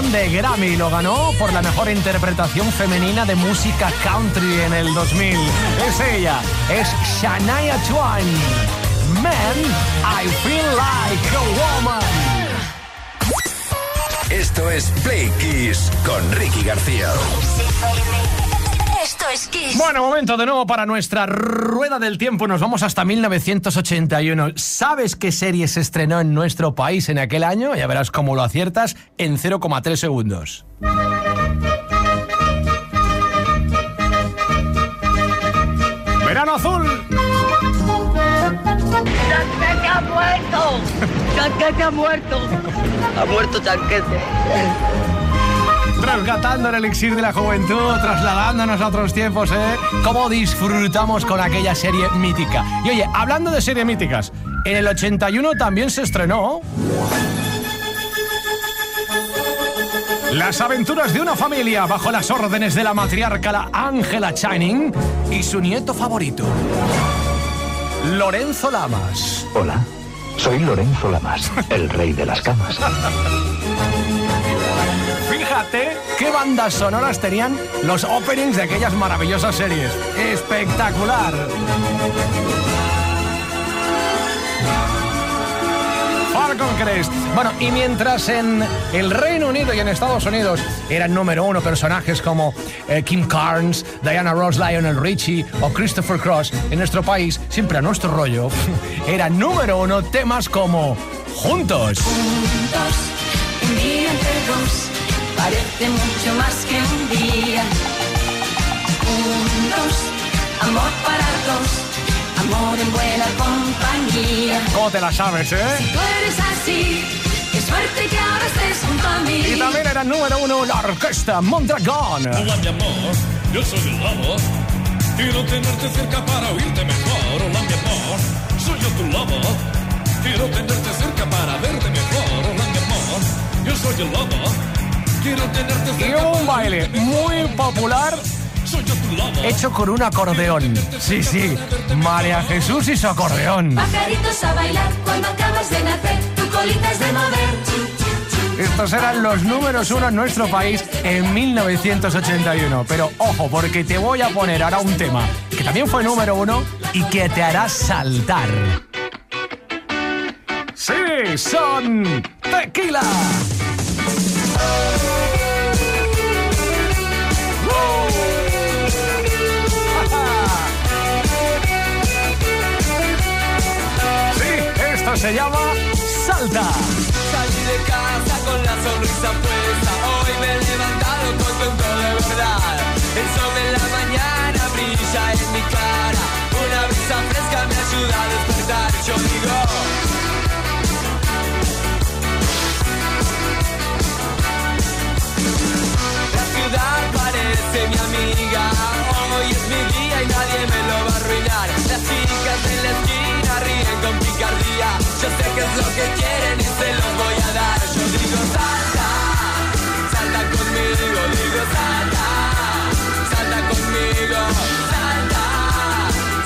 de Grammy. Lo ganó por la mejor interpretación femenina de música country en el 2000. Es ella, es Shania Twain. Man, I feel like a woman. Esto es Play Kiss con Ricky García. Bueno, momento de nuevo para nuestra rueda del tiempo. Nos vamos hasta 1981. ¿Sabes qué serie se estrenó en nuestro país en aquel año? Ya verás cómo lo aciertas en 0,3 segundos. Verano azul. Tanquete ha muerto. Tanquete ha muerto. Ha muerto Tanquete. Rescatando el elixir de la juventud, trasladándonos a otros tiempos, ¿eh? Cómo disfrutamos con aquella serie mítica. Y oye, hablando de series míticas, en el 81 también se estrenó... Las aventuras de una familia bajo las órdenes de la matriarca la Angela Channing y su nieto favorito, Lorenzo Lamas. Hola, soy Lorenzo Lamas, el rey de las camas. qué bandas sonoras tenían los openings de aquellas maravillosas series. ¡Espectacular! Falcon Crest. Bueno, y mientras en el Reino Unido y en Estados Unidos eran número uno personajes como eh, Kim Carnes, Diana Ross, Lionel Richie o Christopher Cross, en nuestro país, siempre a nuestro rollo, era número uno temas como Juntos. Juntos, un dos parece mucho más que un día. Juntos, amor para dos, amor en buena compañía. ¿Cómo te la sabes, eh? Tú eres así, qué suerte que ahora estés junto a mí. Y también era número uno la orquesta Mondragón. Hola mi amor, yo soy el lobo. Quiero tenerte cerca para oírte mejor. Hola mi amor, soy yo tu lobo. Quiero tenerte cerca para verte mejor. Hola mi amor, yo soy el lobo. Y hubo un baile muy popular hecho con un acordeón. Sí, sí, María Jesús y su acordeón. Pajaritos a bailar cuando acabas de nacer, tu colita es de mover. Estos eran los números uno en nuestro país en 1981. Pero ojo, porque te voy a poner ahora un tema que también fue número uno y que te hará saltar. Sí, son tequila. Se llama Salta. Salí de casa con la sonrisa puesta. Hoy me he levantado contento de verdad. El sol de la mañana brilla en mi cara. Una brisa fresca me ayuda a despertar. Yo digo. Ciudad parece mi amiga. Hoy es mi día y nadie me lo va a arruinar. Las chicas en la esquina ríen con picardía. Yo sé que es lo que quieren y se los voy a dar. Yo digo salta, salta conmigo, digo salta, salta conmigo, salta,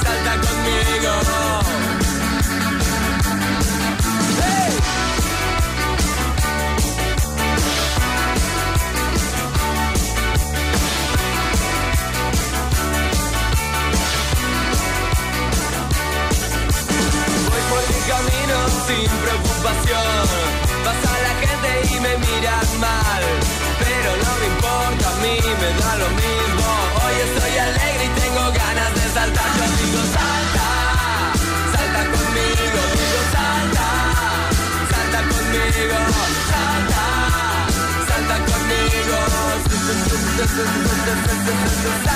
salta conmigo. Donde,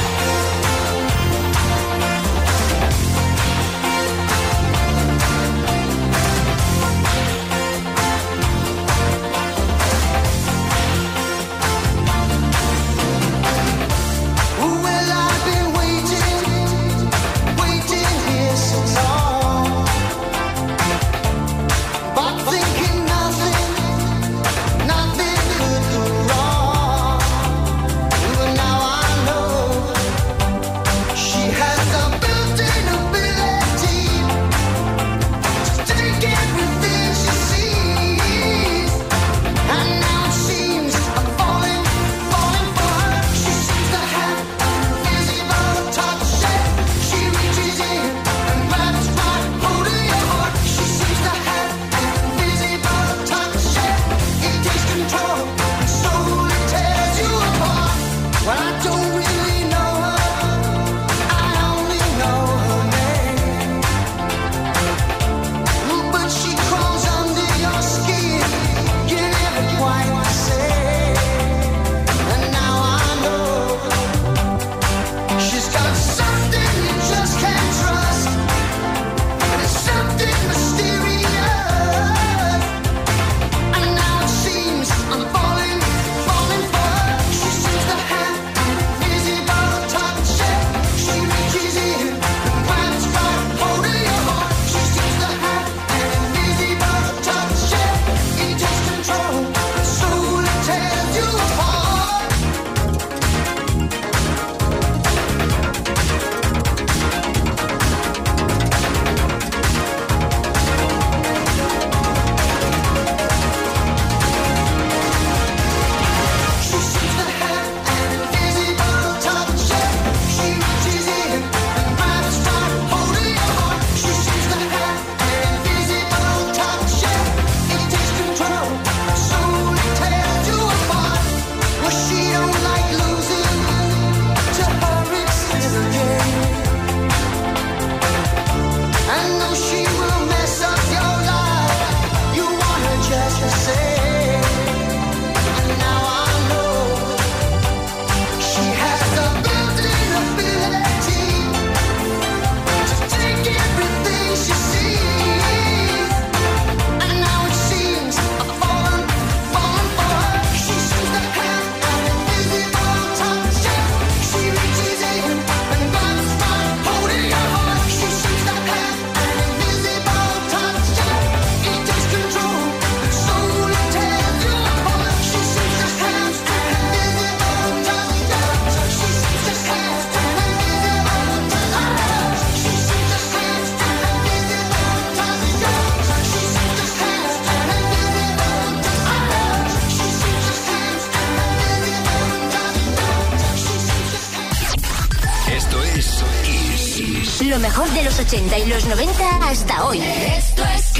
Los 80 y los 90 hasta hoy. Esto es.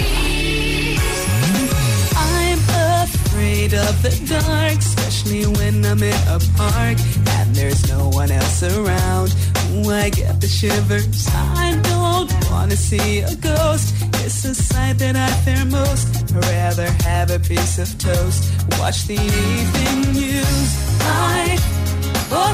I'm afraid of the dark, especially when I'm in a park and there's no one else around. Ooh, I get the shivers. I don't wanna see a ghost. It's a sight that I fear most. I'd rather have a piece of toast. Watch the evening news. Life, oh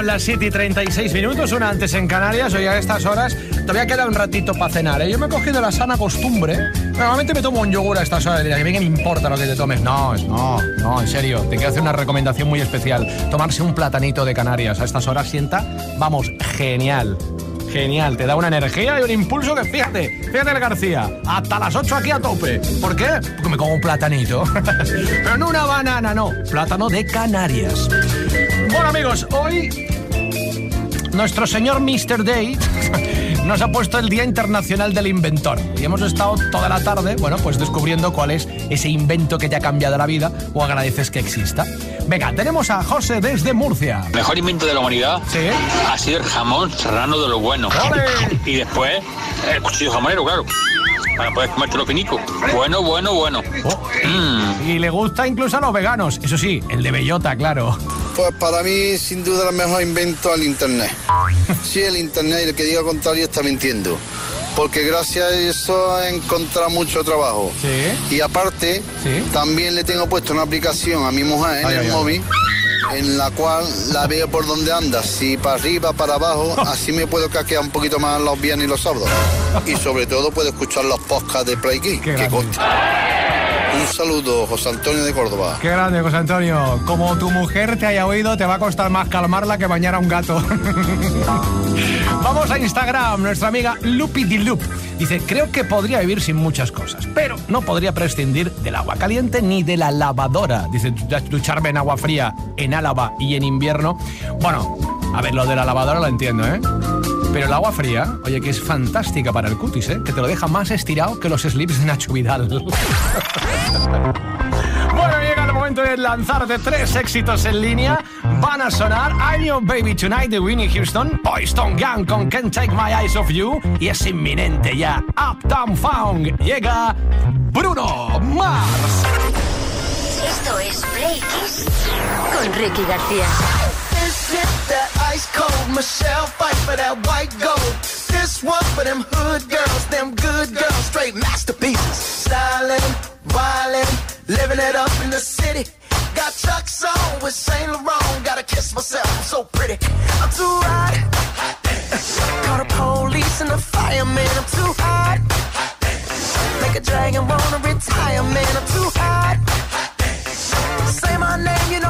son las 7 y 36 minutos, una antes en Canarias. Hoy a estas horas todavía queda un ratito para cenar. ¿eh? Yo me he cogido la sana costumbre. Normalmente me tomo un yogur a estas horas. Dirá, que me importa lo que te tomes. No, no, no, en serio. Te quiero hacer una recomendación muy especial. Tomarse un platanito de Canarias a estas horas sienta, vamos, genial. Genial, te da una energía y un impulso que fíjate, fíjate el García, hasta las 8 aquí a tope. ¿Por qué? Porque me como un platanito. Pero no una banana, no, plátano de Canarias. Bueno amigos, hoy nuestro señor Mr. Day nos ha puesto el Día Internacional del Inventor y hemos estado toda la tarde, bueno, pues descubriendo cuál es ese invento que te ha cambiado la vida o agradeces que exista. Venga, tenemos a José desde Murcia. mejor invento de la humanidad Sí. ha sido el jamón serrano de lo bueno. ¡Ole! Y después el cuchillo jamonero, claro. Para poder comértelo finico. Bueno, bueno, bueno. Oh, Mm. y le gusta incluso a los veganos, eso sí, el de bellota, claro. Pues para mí, sin duda, el mejor invento al Internet. Sí, el Internet, y el que diga contrario está mintiendo. Porque gracias a eso he encontrado mucho trabajo. Sí. Y aparte, Sí. también le tengo puesto una aplicación a mi mujer en Ay, el ay, ay. móvil, en la cual la veo por donde anda, si para arriba, para abajo, así me puedo caquear un poquito más los viernes y los sábados. Y sobre todo puedo escuchar los podcasts de Play que consta. Saludo, José Antonio de Córdoba. Qué grande, José Antonio. Como tu mujer te haya oído, te va a costar más calmarla que bañar a un gato. Vamos a Instagram, nuestra amiga Lupi Di Loop. Dice, creo que podría vivir sin muchas cosas, pero no podría prescindir del agua caliente ni de la lavadora. Dice, ducharme en agua fría en Álava y en invierno. Bueno, a ver, lo de la lavadora lo entiendo, ¿eh? Pero el agua fría, oye, que es fantástica para el cutis, ¿eh? Que te lo deja más estirado que los slips de Nacho Vidal. Bueno, llega el momento de lanzarte tres éxitos en línea. Van a sonar I'm Your Baby Tonight de Winnie Houston, Boyston Gang con Can't Take My Eyes Off You y es inminente ya Uptown Funk. Llega Bruno Mars. Esto es Play Kiss con Ricky García. Ice cold Michelle fight for that white gold. This one for them hood girls, them good girls, straight masterpieces. Stylin', wildin', living it up in the city. Got Chuck's on with Saint Laurent. Gotta kiss myself, I'm so pretty. I'm too hot. Call the police and the fireman. I'm too hot. Make a dragon wanna retire, man. I'm too hot. Say my name, you know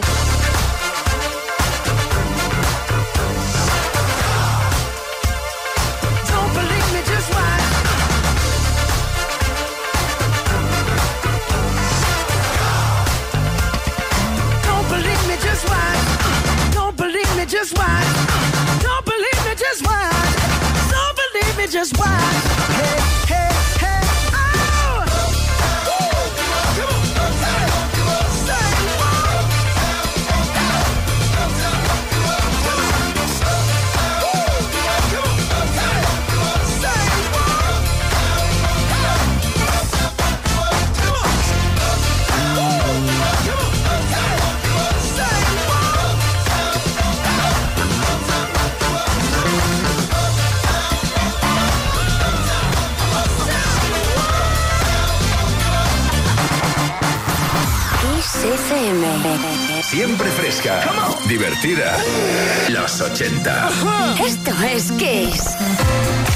just why. Hey, hey. FM. Siempre fresca, divertida. Los 80. Esto es Kiss.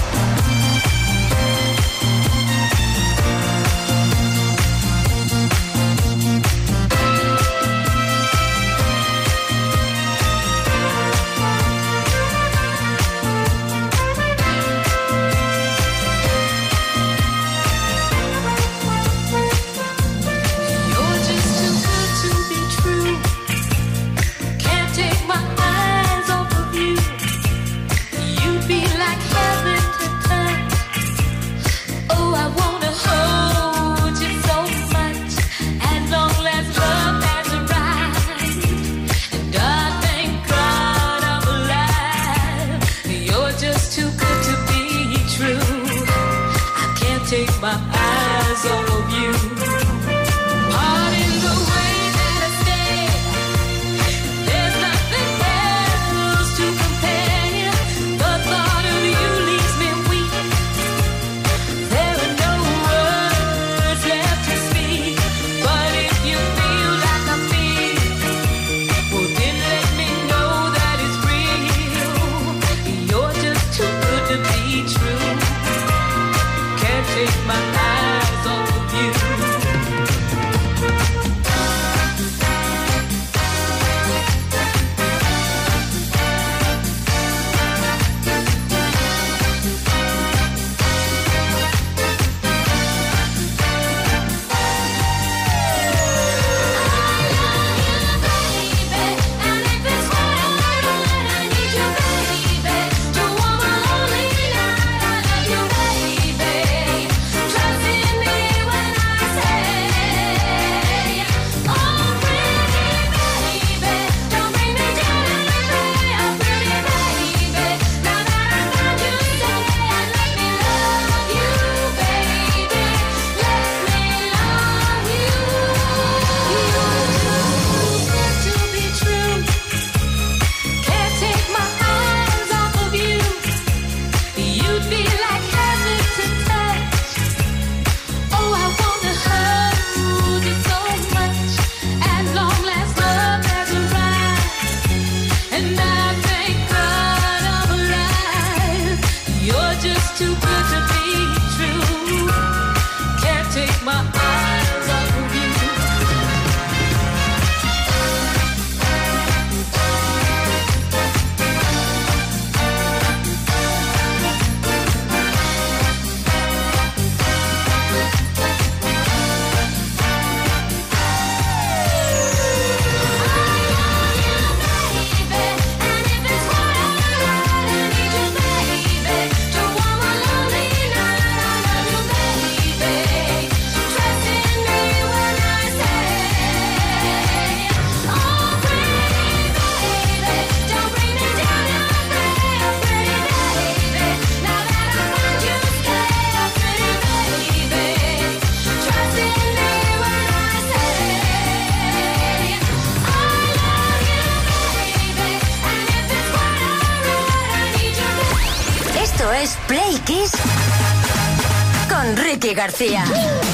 García.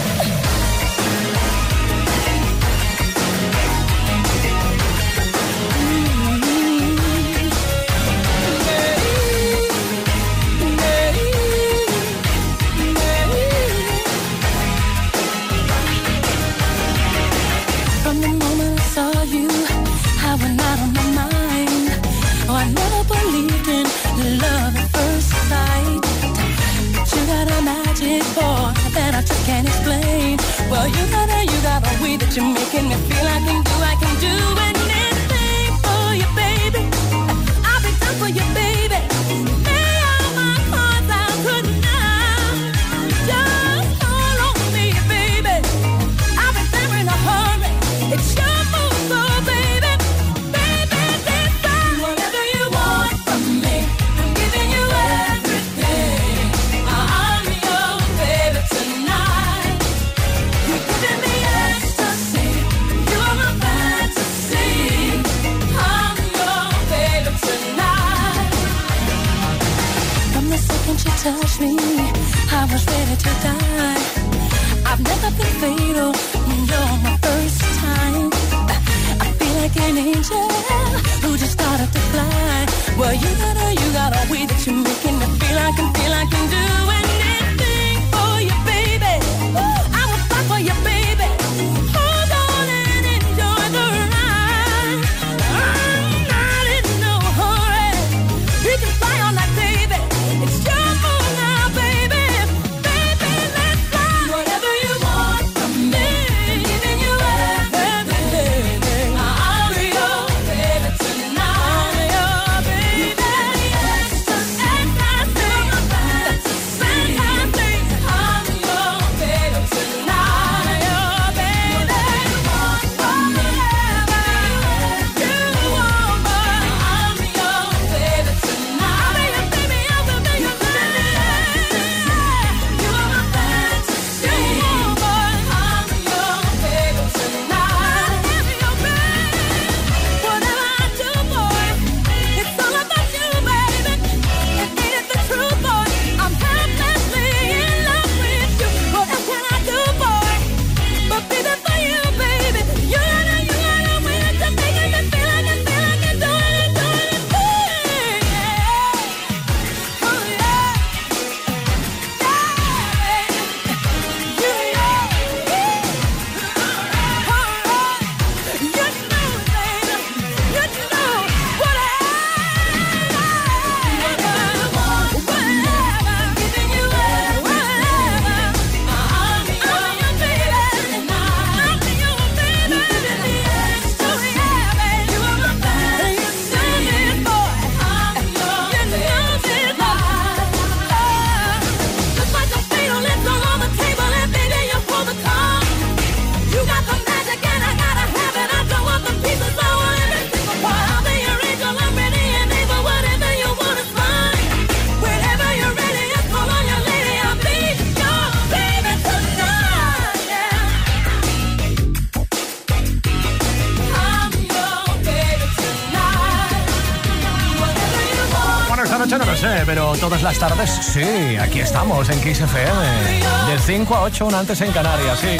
todas las tardes? Sí, aquí estamos en Kiss FM. Del 5 a 8, un antes en Canarias, sí.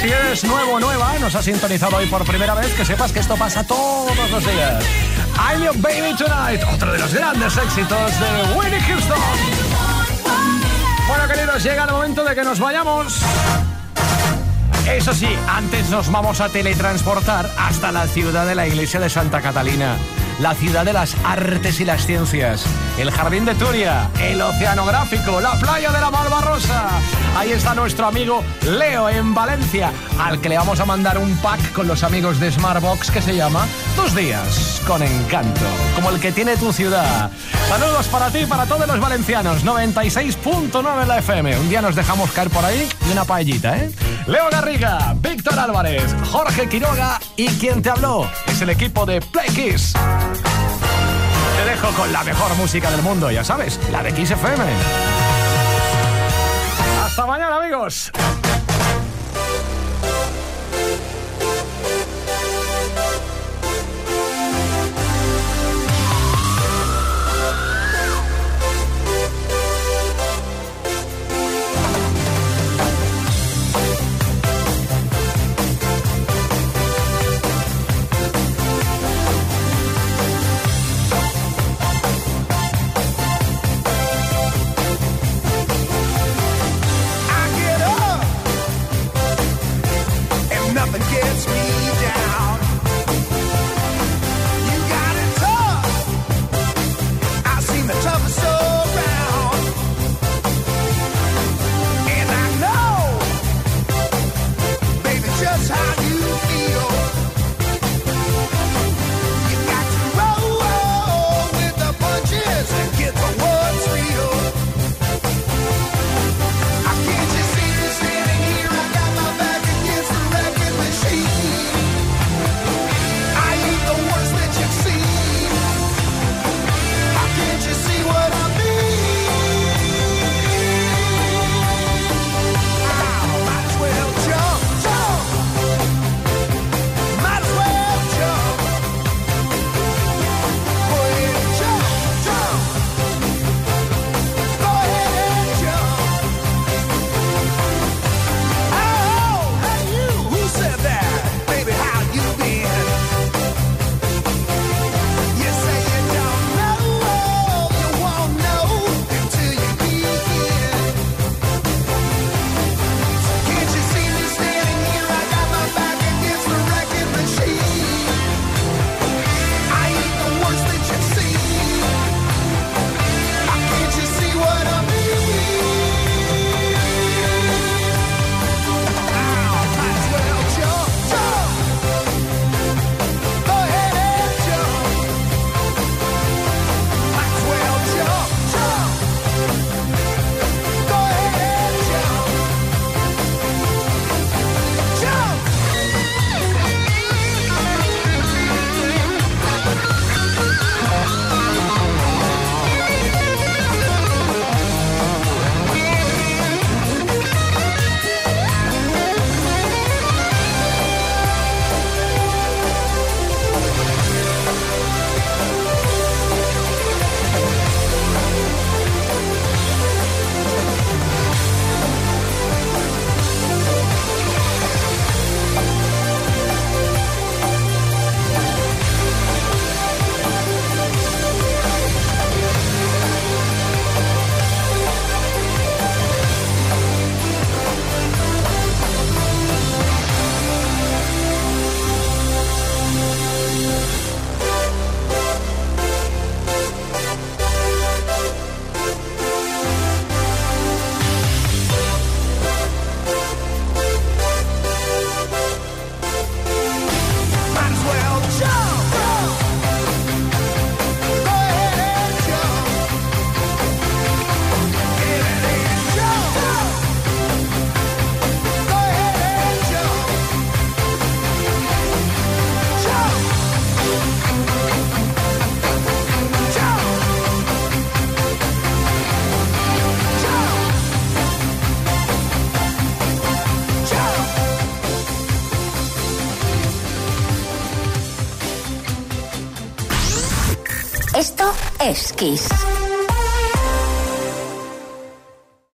Si eres nuevo o nueva, nos has sintonizado hoy por primera vez, que sepas que esto pasa todos los días. I'm Your Baby Tonight, otro de los grandes éxitos de Winnie Houston. Bueno, queridos, llega el momento de que nos vayamos. Eso sí, antes nos vamos a teletransportar hasta la ciudad de la iglesia de Santa Catalina la ciudad de las artes y las ciencias, el jardín de Turia, el oceanográfico, la playa de la Malvarrosa. Ahí está nuestro amigo Leo en Valencia, al que le vamos a mandar un pack con los amigos de Smartbox que se llama Dos días con encanto, como el que tiene tu ciudad. Saludos para ti y para todos los valencianos. 96.9 en la FM. Un día nos dejamos caer por ahí y una paellita, ¿eh? Leo Garriga, Víctor Álvarez, Jorge Quiroga y quien te habló es el equipo de Play Kiss dejo con la mejor música del mundo, ya sabes, la de XFM. Hasta mañana, amigos. Kiss.